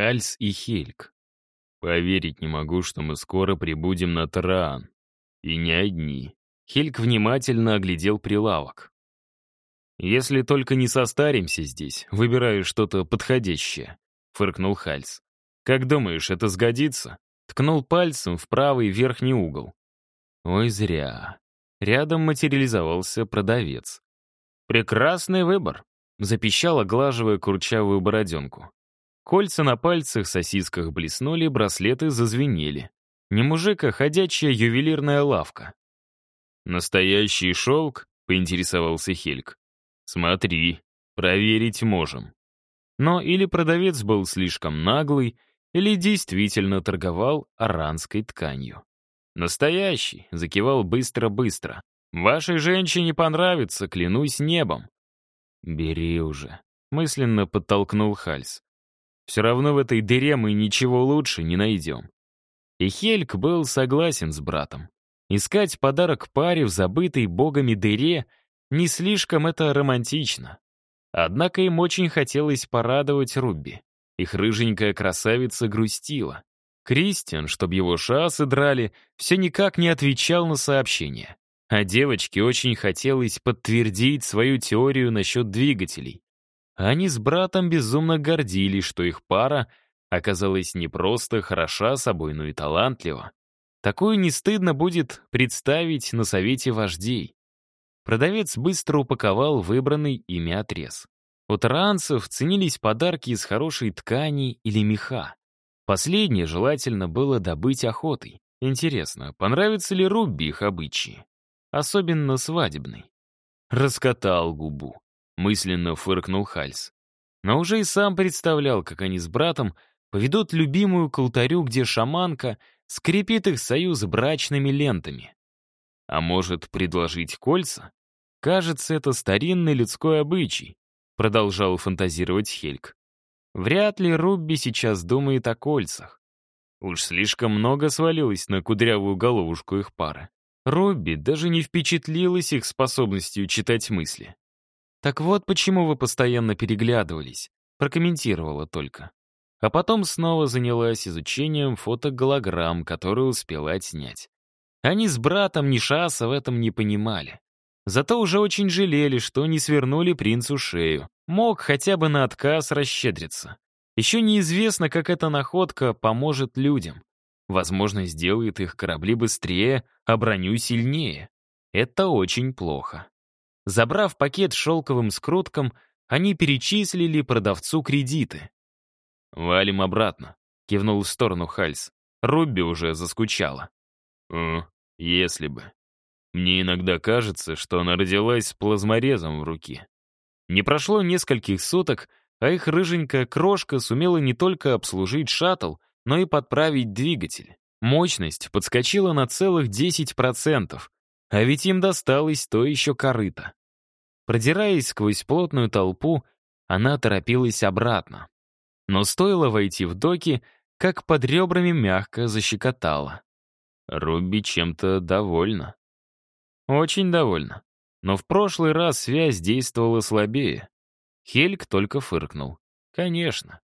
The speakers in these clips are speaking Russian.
Хальс и Хельк. Поверить не могу, что мы скоро прибудем на Тараан. И не одни. Хельк внимательно оглядел прилавок. «Если только не состаримся здесь, выбираю что-то подходящее», — фыркнул Хальс. «Как думаешь, это сгодится?» Ткнул пальцем в правый верхний угол. Ой, зря. Рядом материализовался продавец. «Прекрасный выбор», — запищал, оглаживая курчавую бороденку. Кольца на пальцах, сосисках блеснули, браслеты зазвенели. Не мужик, а ходячая ювелирная лавка. «Настоящий шелк?» — поинтересовался Хельк. «Смотри, проверить можем». Но или продавец был слишком наглый, или действительно торговал аранской тканью. «Настоящий», — закивал быстро-быстро. «Вашей женщине понравится, клянусь небом». «Бери уже», — мысленно подтолкнул Хальс. «Все равно в этой дыре мы ничего лучше не найдем». И Хельк был согласен с братом. Искать подарок паре в забытой богами дыре не слишком это романтично. Однако им очень хотелось порадовать Рубби. Их рыженькая красавица грустила. Кристиан, чтобы его шасы драли, все никак не отвечал на сообщения. А девочке очень хотелось подтвердить свою теорию насчет двигателей. Они с братом безумно гордились, что их пара оказалась не просто хороша собой, но и талантлива. Такую не стыдно будет представить на совете вождей. Продавец быстро упаковал выбранный ими отрез. У таранцев ценились подарки из хорошей ткани или меха. Последнее желательно было добыть охотой. Интересно, понравится ли Рубби их обычаи? Особенно свадебный. Раскатал губу. Мысленно фыркнул Хальс. Но уже и сам представлял, как они с братом поведут любимую к алтарю, где шаманка скрепит их союз брачными лентами. А может, предложить кольца? Кажется, это старинный людской обычай, продолжал фантазировать Хельк. Вряд ли Рубби сейчас думает о кольцах. Уж слишком много свалилось на кудрявую головушку их пары. Рубби даже не впечатлилась их способностью читать мысли. «Так вот почему вы постоянно переглядывались», прокомментировала только. А потом снова занялась изучением фотоголограмм, которые успела отснять. Они с братом Нишаса в этом не понимали. Зато уже очень жалели, что не свернули принцу шею. Мог хотя бы на отказ расщедриться. Еще неизвестно, как эта находка поможет людям. Возможно, сделает их корабли быстрее, а броню сильнее. Это очень плохо. Забрав пакет шелковым скрутком, они перечислили продавцу кредиты. «Валим обратно», — кивнул в сторону Хальс. Рубби уже заскучала. «О, если бы». Мне иногда кажется, что она родилась с плазморезом в руке. Не прошло нескольких суток, а их рыженькая крошка сумела не только обслужить шаттл, но и подправить двигатель. Мощность подскочила на целых 10%, а ведь им досталось то еще корыто. Продираясь сквозь плотную толпу, она торопилась обратно. Но стоило войти в доки, как под ребрами мягко защекотала. Руби чем-то довольна. Очень довольна. Но в прошлый раз связь действовала слабее. Хельк только фыркнул. Конечно.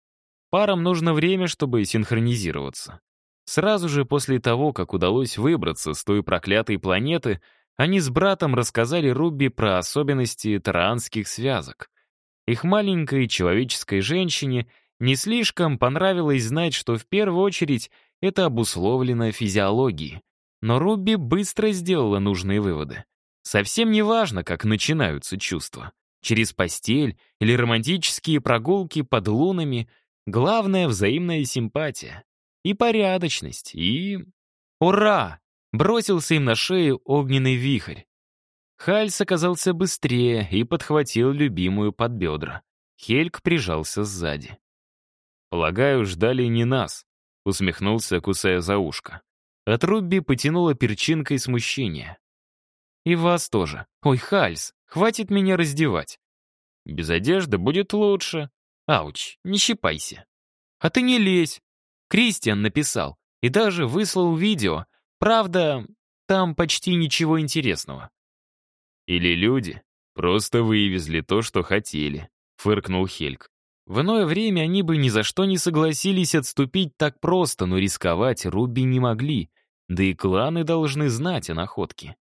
Парам нужно время, чтобы синхронизироваться. Сразу же после того, как удалось выбраться с той проклятой планеты, они с братом рассказали Рубби про особенности таранских связок. Их маленькой человеческой женщине не слишком понравилось знать, что в первую очередь это обусловлено физиологией. Но Рубби быстро сделала нужные выводы. Совсем не важно, как начинаются чувства. Через постель или романтические прогулки под лунами. Главное — взаимная симпатия. И порядочность, и... Ура! Бросился им на шею огненный вихрь. Хальс оказался быстрее и подхватил любимую под бедра. Хельк прижался сзади. «Полагаю, ждали не нас», — усмехнулся, кусая за ушко. От Рубби потянуло перчинкой смущения. «И вас тоже. Ой, Хальс, хватит меня раздевать. Без одежды будет лучше. Ауч, не щипайся. А ты не лезь. Кристиан написал и даже выслал видео. Правда, там почти ничего интересного. Или люди просто вывезли то, что хотели, фыркнул Хельк. В иное время они бы ни за что не согласились отступить так просто, но рисковать Руби не могли, да и кланы должны знать о находке.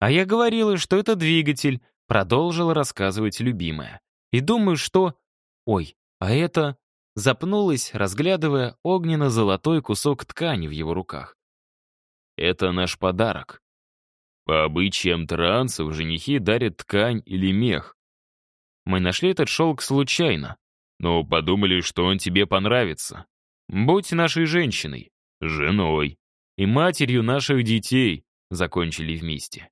«А я говорила, что это двигатель», — продолжила рассказывать любимая. «И думаю, что...» «Ой, а это...» Запнулась, разглядывая огненно-золотой кусок ткани в его руках. «Это наш подарок. По обычаям трансов женихи дарят ткань или мех. Мы нашли этот шелк случайно, но подумали, что он тебе понравится. Будь нашей женщиной, женой и матерью наших детей», — закончили вместе.